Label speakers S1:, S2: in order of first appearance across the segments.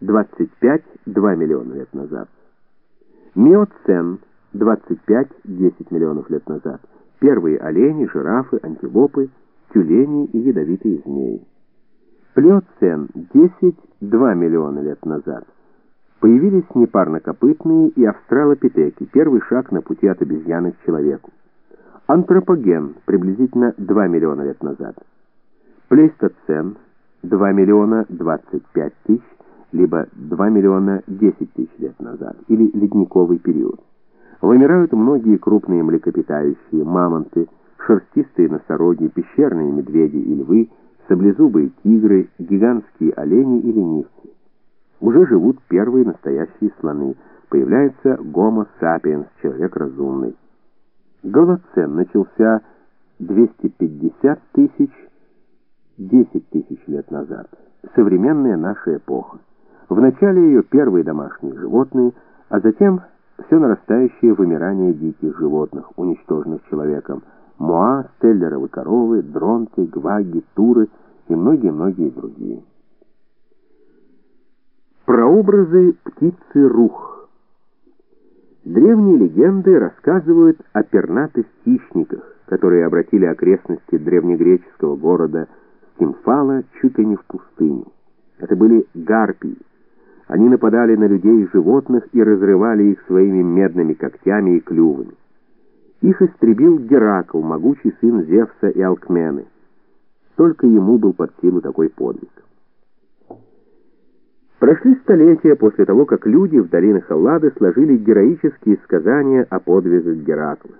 S1: 25-2 миллиона лет назад. Миоцен 25-10 миллионов лет назад. Первые олени, жирафы, антилопы, тюлени и ядовитые змеи. Плеоцен 10-2 миллиона лет назад. Появились непарнокопытные и австралопитеки, первый шаг на пути от обезьяны к человеку. Антропоген приблизительно 2 миллиона лет назад. Плейстоцен 2 миллиона 25 тысяч, либо 2 миллиона 10 тысяч лет назад, или ледниковый период. Вымирают многие крупные млекопитающие, мамонты, шерстистые носороги, пещерные медведи и львы, саблезубые тигры, гигантские олени и ленивцы. Уже живут первые настоящие слоны, появляется гомо сапиенс, человек разумный. Голоцен начался 250 тысяч, 10 тысяч лет назад. Современная наша эпоха. В начале ее первые домашние животные, а затем все нарастающее вымирание диких животных, уничтоженных человеком, моа, стеллеровы коровы, дронты, гваги, туры и многие-многие другие. Прообразы птицы рух. Древние легенды рассказывают о пернатых хищниках, которые обратили окрестности древнегреческого города Стимфала чуть ли не в пустыню. Это были гарпии. Они нападали на людей и животных и разрывали их своими медными когтями и клювами. Их истребил Геракл, могучий сын Зевса и Алкмены. Только ему был под силу такой подвиг. Прошли столетия после того, как люди в долинах Аллады сложили героические сказания о подвигах Геракла.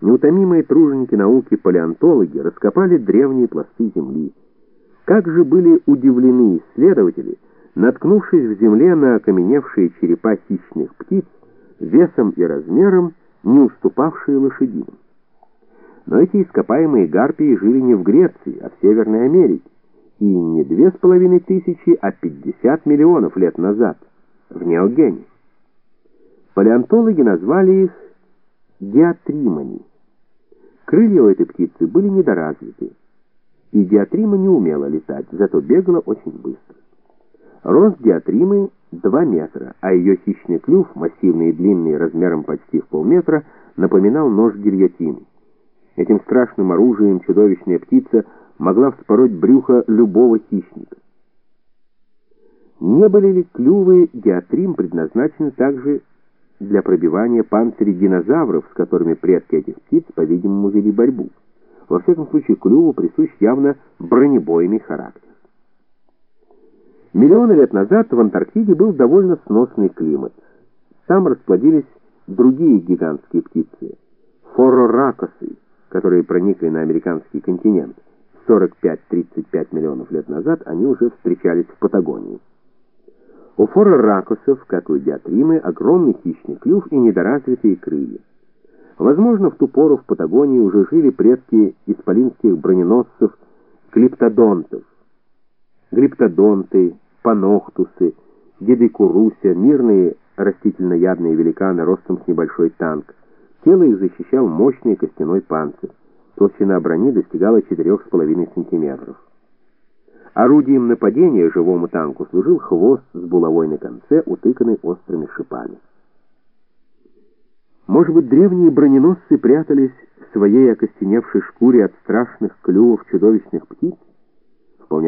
S1: Неутомимые труженики науки палеонтологи раскопали древние пласты Земли. Как же были удивлены исследователи, наткнувшись в земле на окаменевшие черепа хищных птиц, весом и размером не уступавшие лошадиным. Но эти ископаемые гарпии жили не в Греции, а в Северной Америке, и не две с половиной тысячи, а пятьдесят миллионов лет назад, в Неогене. Палеонтологи назвали их диатримани. Крылья у этой птицы были недоразвиты, и диатрима не умела летать, зато бегала очень быстро. Рост диатримы 2 метра, а ее хищный клюв, массивный и длинный, размером почти в полметра, напоминал нож гильотины. Этим страшным оружием чудовищная птица могла вспороть брюхо любого хищника. Не были ли клювы диатрим предназначены также для пробивания панцирей динозавров, с которыми предки этих птиц, по-видимому, вели борьбу? Во всяком случае, клюву присущ явно бронебойный характер. Миллионы лет назад в Антарктиде был довольно сносный климат. Там расплодились другие гигантские птицы – фороракосы, которые проникли на американский континент. 45-35 миллионов лет назад они уже встречались в Патагонии. У фороракосов, как у диатримы, огромный хищный клюв и недоразвитые крылья. Возможно, в ту пору в Патагонии уже жили предки исполинских броненосцев клиптодонтов. Гриптодонты, панохтусы, дедекуруся, мирные растительноядные великаны ростом с небольшой танк. Тело их защищал мощный костяной панцирь. Толщина брони достигала 4,5 сантиметров. Орудием нападения живому танку служил хвост с булавой на конце, утыканный острыми шипами. Может быть, древние броненосцы прятались в своей окостеневшей шкуре от страшных клювов чудовищных птиц?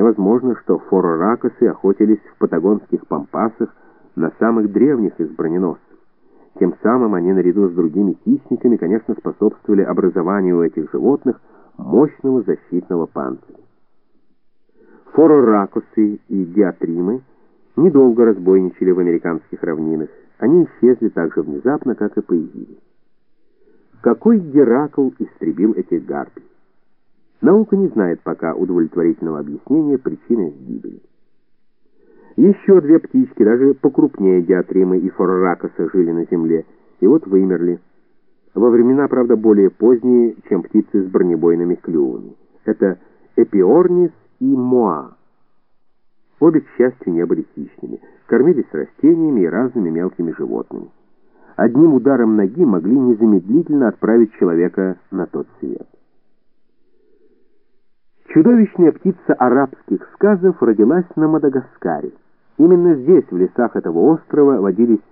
S1: Возможно, что фороракосы охотились в патагонских пампасах на самых древних из броненосцев. Тем самым они наряду с другими хищниками, конечно, способствовали образованию у этих животных мощного защитного панциря. Фороракусы и диатримы недолго разбойничали в американских равнинах. Они исчезли так же внезапно, как и появились. Какой Геракл истребил этих гарпий? Наука не знает пока удовлетворительного объяснения причины их гибели. Еще две птички, даже покрупнее диатримы и форракоса, жили на земле, и вот вымерли. Во времена, правда, более поздние, чем птицы с бронебойными клювами. Это эпиорнис и моа. Обе, к счастью, не были хищными, кормились растениями и разными мелкими животными. Одним ударом ноги могли незамедлительно отправить человека на тот свет. Чудовищная птица арабских сказов родилась на Мадагаскаре. Именно здесь, в лесах этого острова, водились